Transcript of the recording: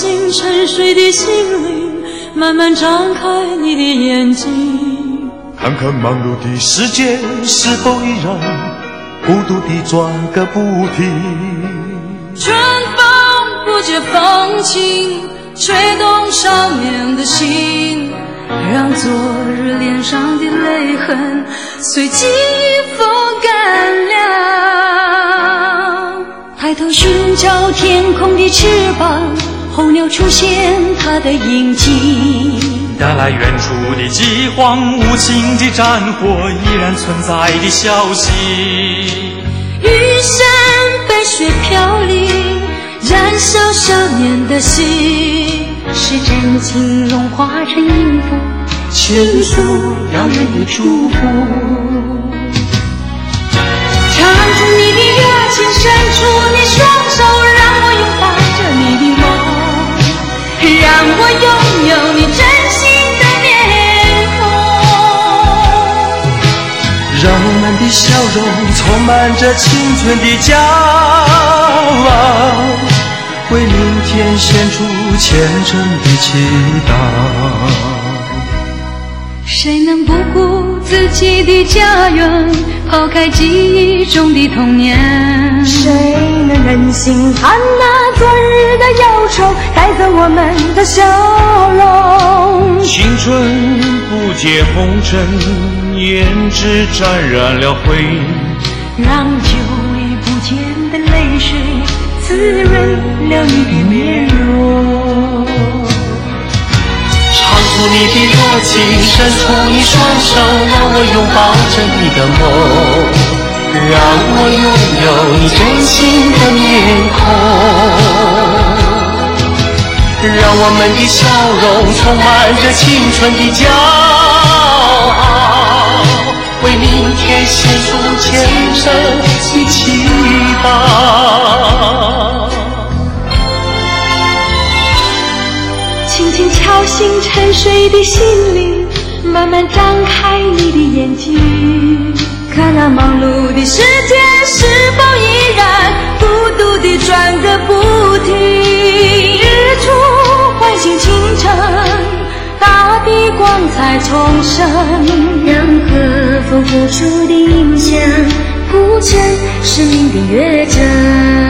沉睡的心灵，慢慢张开你的眼睛，看看忙碌的世界是否依然孤独地转个不停。春风不解风情，吹动少年的心，让昨日脸上的泪痕随记忆风干了。抬头寻找天空的翅膀，候鸟出现它的影迹。带来远处的饥荒，无情的战火依然存在的消息。玉山白雪飘零，燃烧少年的心，是真情融化成音符，倾诉遥远的祝福。唱出你的热情，伸出让我拥有你真心的面孔。让我们的笑容充满着青春的骄傲，为明天献出虔诚的祈祷。谁能不顾自己的家园，抛开记忆中的童年？谁能忍心看那昨日的忧愁带走我们的笑解红尘，胭脂沾染了灰。让久已不见的泪水滋润了你的面容。唱出你的热情，伸出你双手，让我拥抱着你的梦，让我拥有你真心的面孔。让我们的笑容充满着青春的骄傲，为明天献出虔诚的祈祷。轻轻敲醒沉睡的心灵，慢慢张开你的眼睛，看那忙碌的世界彩重生，让和风拂出的音响谱成生命的乐章。